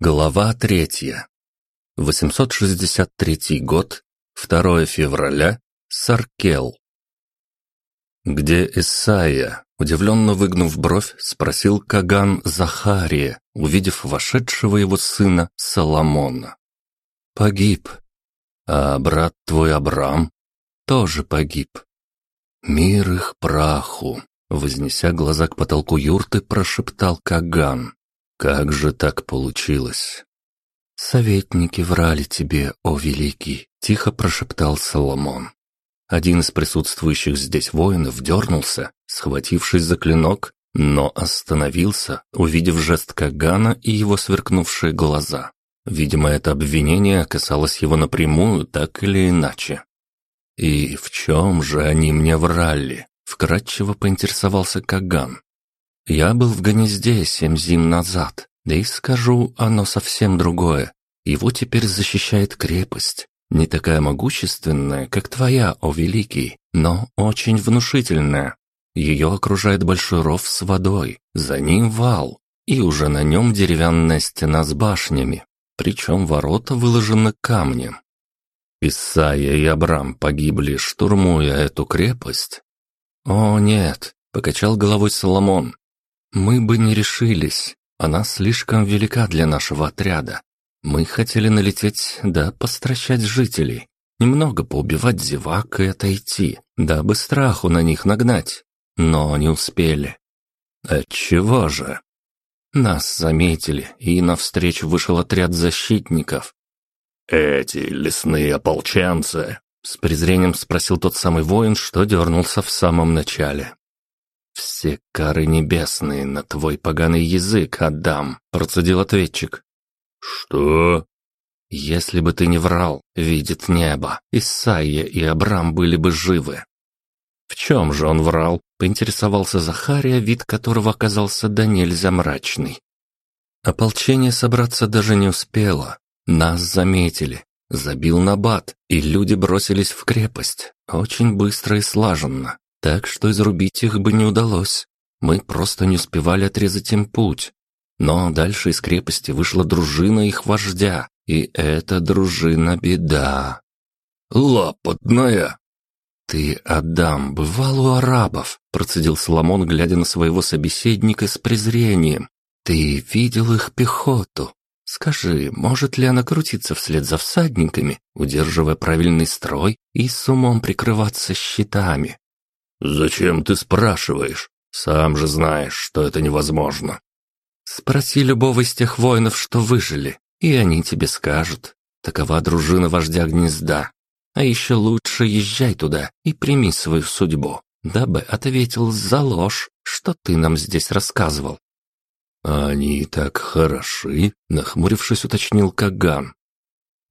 Глава третья. 863 год, 2 февраля, Саркел. «Где Исайя?» – удивленно выгнув бровь, спросил Каган Захария, увидев вошедшего его сына Соломона. «Погиб. А брат твой Абрам тоже погиб. Мир их праху!» – вознеся глаза к потолку юрты, прошептал Каган. Как же так получилось? Советники врали тебе, о великий, тихо прошептал Соломон. Один из присутствующих здесь воинов дернулся, схватившись за клинок, но остановился, увидев жест Кагана и его сверкнувшие глаза. Видимо, это обвинение касалось его напрямую, так или иначе. «И в чем же они мне врали?» — вкратчиво поинтересовался Каган. Я был в гнезде семь зим назад, да и скажу, оно совсем другое. Его теперь защищает крепость, не такая могущественная, как твоя, о великий, но очень внушительная. Ее окружает большой ров с водой, за ним вал, и уже на нем деревянная стена с башнями, причем ворота выложены камнем. Исайя и Абрам погибли, штурмуя эту крепость? О нет, покачал головой Соломон, мы бы не решились. Она слишком велика для нашего отряда. Мы хотели налететь, да постращать жителей. Немного поубивать зевак и отойти, дабы страху на них нагнать. Но не успели. Отчего же? Нас заметили, и навстречу вышел отряд защитников. «Эти лесные ополченцы?» С презрением спросил тот самый воин, что дернулся в самом начале. «Все кары небесные на твой поганый язык отдам», — процедил ответчик. «Что?» «Если бы ты не врал, видит небо, Исайя и Абрам были бы живы». «В чем же он врал?» — поинтересовался Захария, вид которого оказался до нельзя мрачный. Ополчение собраться даже не успело. Нас заметили. Забил набат, и люди бросились в крепость. Очень быстро и слаженно так что изрубить их бы не удалось. Мы просто не успевали отрезать им путь. Но дальше из крепости вышла дружина их вождя, и эта дружина беда. «Лапотная!» «Ты, Адам, бывал у арабов», — процедил Соломон, глядя на своего собеседника с презрением. «Ты видел их пехоту. Скажи, может ли она крутиться вслед за всадниками, удерживая правильный строй и с умом прикрываться щитами? «Зачем ты спрашиваешь? Сам же знаешь, что это невозможно». «Спроси любого из тех воинов, что выжили, и они тебе скажут. Такова дружина вождя гнезда. А еще лучше езжай туда и прими свою судьбу, дабы ответил за ложь, что ты нам здесь рассказывал». «Они так хороши», — нахмурившись, уточнил Каган.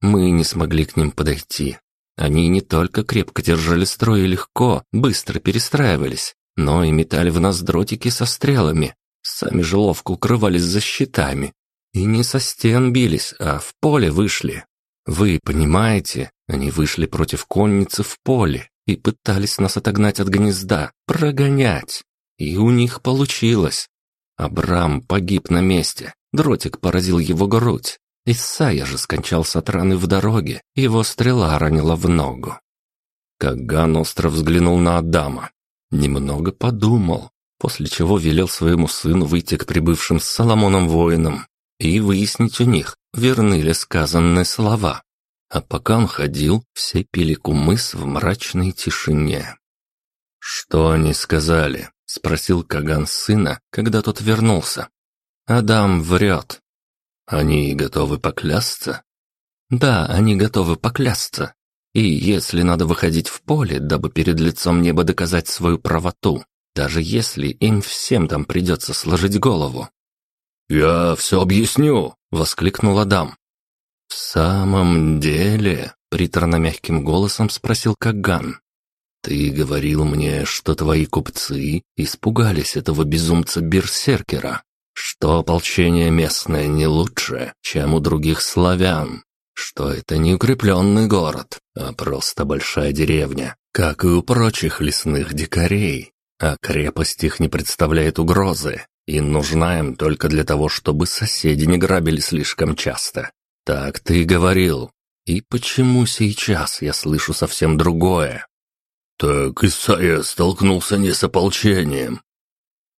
«Мы не смогли к ним подойти. Они не только крепко держали строй и легко, быстро перестраивались, но и метали в нас дротики со стрелами. Сами же ловко укрывались за щитами. И не со стен бились, а в поле вышли. Вы понимаете, они вышли против конницы в поле и пытались нас отогнать от гнезда, прогонять. И у них получилось. Абрам погиб на месте, дротик поразил его грудь. Исайя же скончался от раны в дороге, его стрела ранила в ногу. Каган остро взглянул на Адама, немного подумал, после чего велел своему сыну выйти к прибывшим с Соломоном воинам и выяснить у них, верны ли сказанные слова. А пока он ходил, все пили кумыс в мрачной тишине. «Что они сказали?» — спросил Каган сына, когда тот вернулся. «Адам врет. Они готовы поклясться? Да, они готовы поклясться. И если надо выходить в поле, дабы перед лицом неба доказать свою правоту, даже если им всем там придется сложить голову. «Я все объясню!» — воскликнул Адам. «В самом деле?» — приторно-мягким голосом спросил Каган. «Ты говорил мне, что твои купцы испугались этого безумца-берсеркера что ополчение местное не лучше, чем у других славян, что это не укрепленный город, а просто большая деревня, как и у прочих лесных дикарей, а крепость их не представляет угрозы, и нужна им только для того, чтобы соседи не грабили слишком часто. Так ты и говорил. И почему сейчас я слышу совсем другое? Так Исайя столкнулся не с ополчением.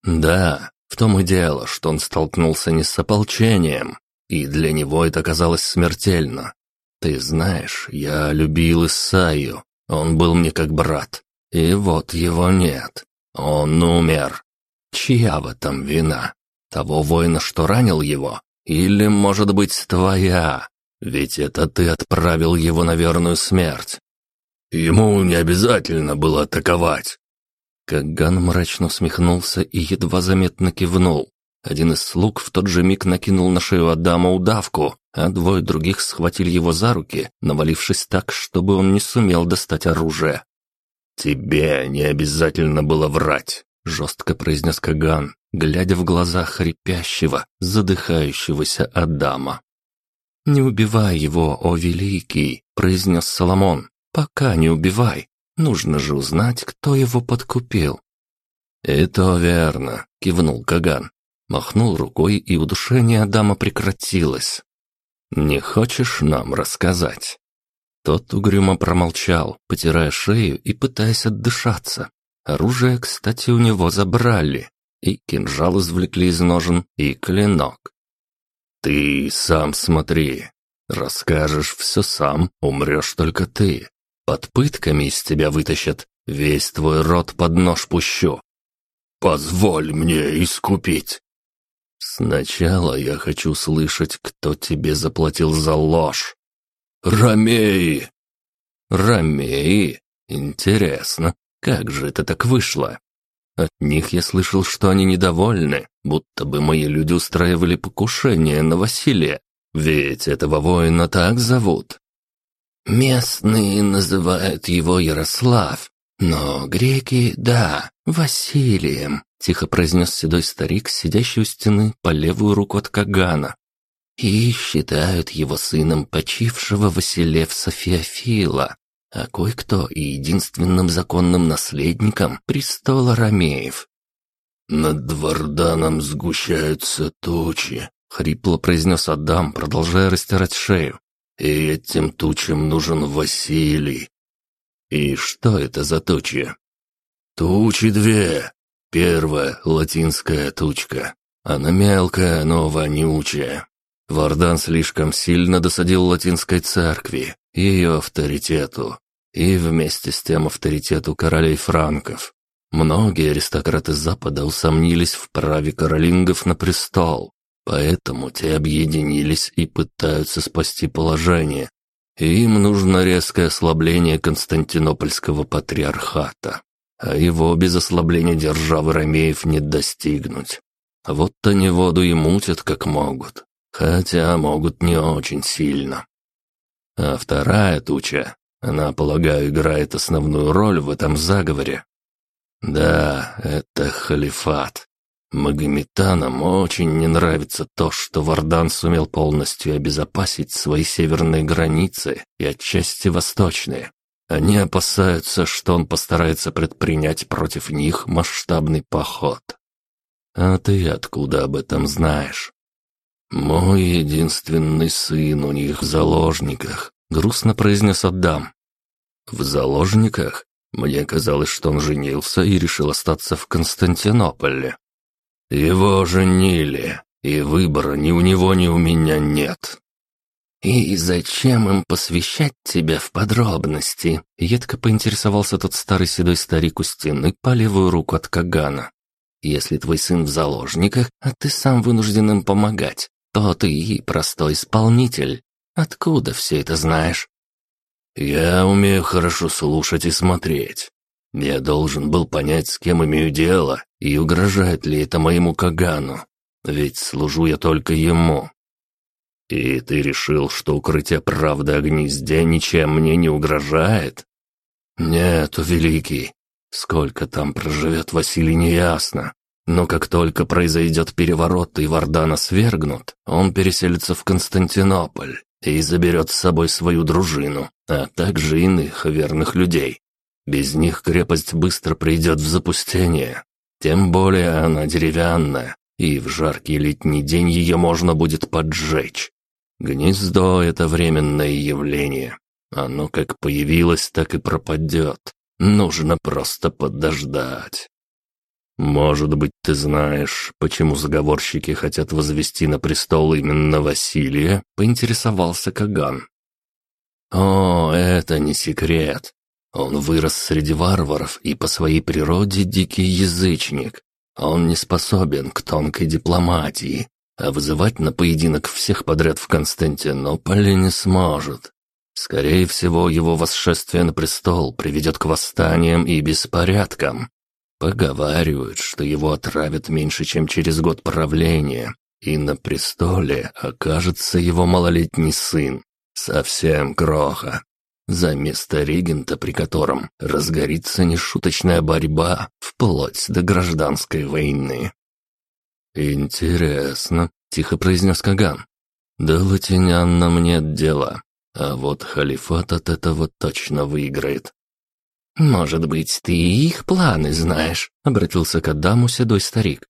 Да, в том и дело, что он столкнулся не с ополчением, и для него это казалось смертельно. Ты знаешь, я любил Исаю, он был мне как брат, и вот его нет. Он умер. Чья в этом вина? Того воина, что ранил его? Или, может быть, твоя? Ведь это ты отправил его на верную смерть. Ему не обязательно было атаковать. Каган мрачно усмехнулся и едва заметно кивнул. Один из слуг в тот же миг накинул на шею Адама удавку, а двое других схватили его за руки, навалившись так, чтобы он не сумел достать оружие. «Тебе не обязательно было врать», — жестко произнес Каган, глядя в глаза хрипящего, задыхающегося Адама. «Не убивай его, о великий», — произнес Соломон. «Пока не убивай. Нужно же узнать, кто его подкупил». «Это верно», — кивнул Каган. Махнул рукой, и удушение Адама прекратилось. «Не хочешь нам рассказать?» Тот угрюмо промолчал, потирая шею и пытаясь отдышаться. Оружие, кстати, у него забрали. И кинжал извлекли из ножен, и клинок. «Ты сам смотри. Расскажешь все сам, умрешь только ты. Под пытками из тебя вытащат, весь твой рот под нож пущу. Позволь мне искупить». «Сначала я хочу слышать, кто тебе заплатил за ложь». «Ромеи!» «Ромеи? Интересно, как же это так вышло?» От них я слышал, что они недовольны, будто бы мои люди устраивали покушение на Василия. Ведь этого воина так зовут. Местные называют его Ярослав, но греки, да, Василием, тихо произнес седой старик, сидящий у стены по левую руку от Кагана. И считают его сыном почившего Василевса Феофила, а кое-кто и единственным законным наследником престола Ромеев. «Над Варданом сгущаются тучи», — хрипло произнес Адам, продолжая растирать шею. «И этим тучам нужен Василий». «И что это за тучи?» «Тучи две. Первая — латинская тучка. Она мелкая, но вонючая. Вардан слишком сильно досадил латинской церкви, ее авторитету, и вместе с тем авторитету королей франков. Многие аристократы Запада усомнились в праве каролингов на престол, поэтому те объединились и пытаются спасти положение. Им нужно резкое ослабление Константинопольского патриархата, а его без ослабления державы Ромеев не достигнуть. Вот они воду и мутят как могут, хотя могут не очень сильно. А вторая туча, она, полагаю, играет основную роль в этом заговоре. Да, это халифат. Магометанам очень не нравится то, что Вардан сумел полностью обезопасить свои северные границы и отчасти восточные. Они опасаются, что он постарается предпринять против них масштабный поход. А ты откуда об этом знаешь? «Мой единственный сын у них в заложниках», — грустно произнес Адам. «В заложниках? Мне казалось, что он женился и решил остаться в Константинополе». «Его женили, и выбора ни у него, ни у меня нет». «И зачем им посвящать тебя в подробности?» Едко поинтересовался тот старый седой старик у стены по левую руку от Кагана. «Если твой сын в заложниках, а ты сам вынужден им помогать, то ты простой исполнитель. Откуда все это знаешь?» «Я умею хорошо слушать и смотреть. Я должен был понять, с кем имею дело, и угрожает ли это моему Кагану, ведь служу я только ему. И ты решил, что укрытие правды о гнезде ничем мне не угрожает? Нет, великий, сколько там проживет Василий, неясно. Но как только произойдет переворот и Вардана свергнут, он переселится в Константинополь и заберет с собой свою дружину, а также иных верных людей. Без них крепость быстро придет в запустение. Тем более она деревянная, и в жаркий летний день ее можно будет поджечь. Гнездо — это временное явление. Оно как появилось, так и пропадет. Нужно просто подождать. Может быть, ты знаешь, почему заговорщики хотят возвести на престол именно Василия? Поинтересовался Каган. О, это не секрет. Он вырос среди варваров и по своей природе дикий язычник. Он не способен к тонкой дипломатии, а вызывать на поединок всех подряд в Константинополе не сможет. Скорее всего, его восшествие на престол приведет к восстаниям и беспорядкам. Поговаривают, что его отравят меньше, чем через год правления, и на престоле окажется его малолетний сын, совсем кроха за место регента, при котором разгорится нешуточная борьба вплоть до гражданской войны. «Интересно», — тихо произнес Каган. «До латинян нам нет дела, а вот халифат от этого точно выиграет». «Может быть, ты и их планы знаешь», — обратился к Адаму седой старик.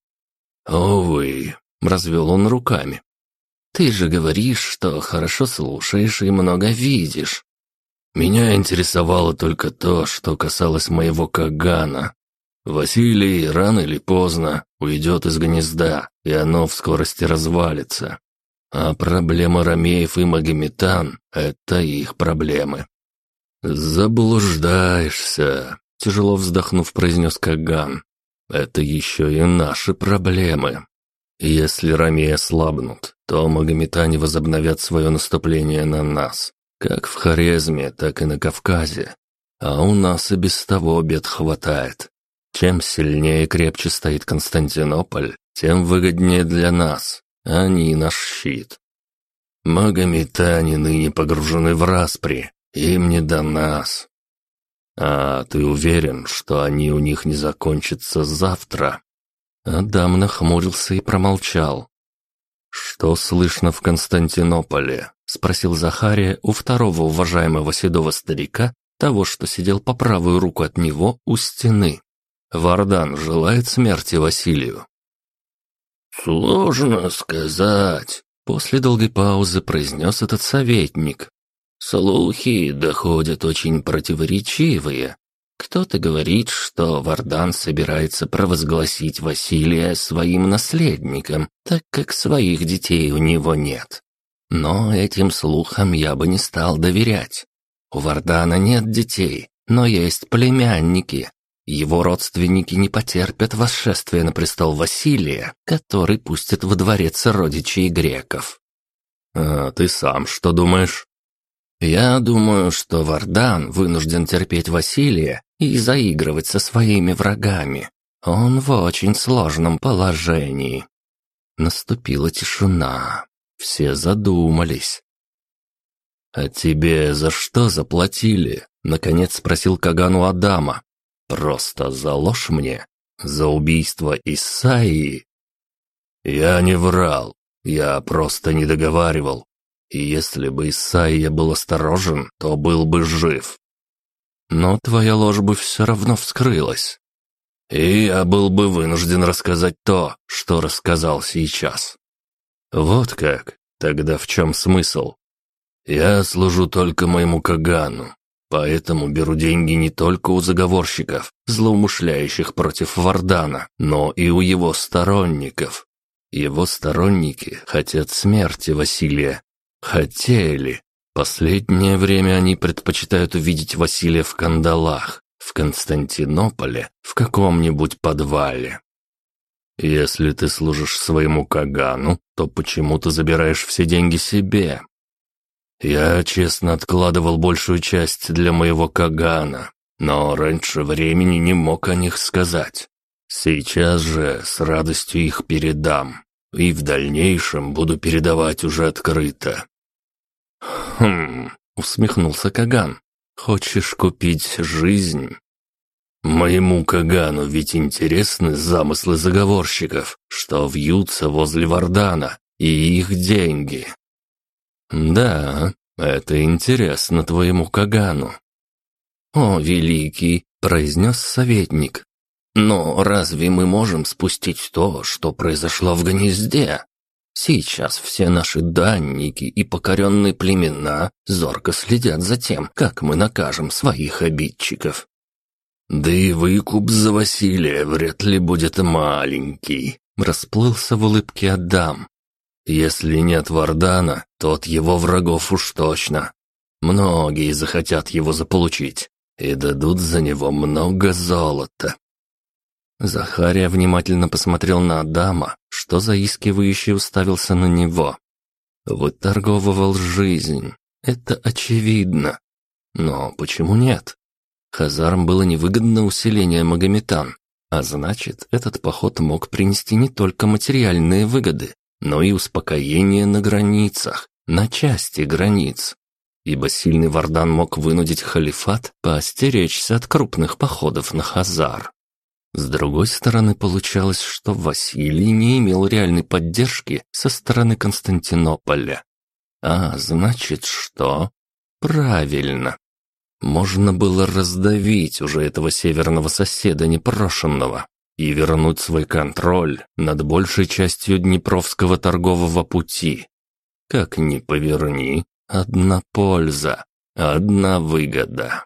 «Увы», — развел он руками. «Ты же говоришь, что хорошо слушаешь и много видишь. Меня интересовало только то, что касалось моего Кагана. Василий рано или поздно уйдет из гнезда, и оно в скорости развалится. А проблема Ромеев и Магометан — это их проблемы. «Заблуждаешься», — тяжело вздохнув, произнес Каган. «Это еще и наши проблемы. Если Ромеи ослабнут, то Магометане возобновят свое наступление на нас. Как в Хорезме, так и на Кавказе. А у нас и без того бед хватает. Чем сильнее и крепче стоит Константинополь, тем выгоднее для нас. Они наш щит. Магометане ныне погружены в распри, им не до нас. А ты уверен, что они у них не закончатся завтра? Адам нахмурился и промолчал. Что слышно в Константинополе? — спросил Захария у второго уважаемого седого старика, того, что сидел по правую руку от него у стены. Вардан желает смерти Василию. «Сложно сказать», — после долгой паузы произнес этот советник. «Слухи доходят очень противоречивые. Кто-то говорит, что Вардан собирается провозгласить Василия своим наследником, так как своих детей у него нет. Но этим слухам я бы не стал доверять. У Вардана нет детей, но есть племянники. Его родственники не потерпят восшествия на престол Василия, который пустит во дворец родичей греков. А ты сам что думаешь? Я думаю, что Вардан вынужден терпеть Василия и заигрывать со своими врагами. Он в очень сложном положении. Наступила тишина. Все задумались. «А тебе за что заплатили?» — наконец спросил Кагану Адама. «Просто за ложь мне? За убийство Исаии?» «Я не врал, я просто не договаривал. И если бы Исаия был осторожен, то был бы жив. Но твоя ложь бы все равно вскрылась. И я был бы вынужден рассказать то, что рассказал сейчас. «Вот как? Тогда в чем смысл?» «Я служу только моему Кагану, поэтому беру деньги не только у заговорщиков, злоумышляющих против Вардана, но и у его сторонников. Его сторонники хотят смерти Василия. Хотели. Последнее время они предпочитают увидеть Василия в кандалах, в Константинополе, в каком-нибудь подвале. Если ты служишь своему Кагану, то почему ты забираешь все деньги себе? Я честно откладывал большую часть для моего Кагана, но раньше времени не мог о них сказать. Сейчас же с радостью их передам, и в дальнейшем буду передавать уже открыто. Хм, усмехнулся Каган. Хочешь купить жизнь? Моему Кагану ведь интересны замыслы заговорщиков, что вьются возле Вардана, и их деньги. Да, это интересно твоему Кагану. О, великий, произнес советник. Но разве мы можем спустить то, что произошло в гнезде? Сейчас все наши данники и покоренные племена зорко следят за тем, как мы накажем своих обидчиков. Да и выкуп за Василия вряд ли будет маленький, расплылся в улыбке Адам. Если нет Вардана, то от его врагов уж точно. Многие захотят его заполучить и дадут за него много золота. Захария внимательно посмотрел на Адама, что заискивающе уставился на него. Выторговывал жизнь. Это очевидно. Но почему нет? Хазарам было невыгодно усиление магометан, а значит, этот поход мог принести не только материальные выгоды, но и успокоение на границах, на части границ. Ибо сильный Вардан мог вынудить халифат поостеречься от крупных походов на Хазар. С другой стороны, получалось, что Василий не имел реальной поддержки со стороны Константинополя. А значит, что? Правильно. Можно было раздавить уже этого северного соседа непрошенного и вернуть свой контроль над большей частью Днепровского торгового пути. Как ни поверни, одна польза, одна выгода.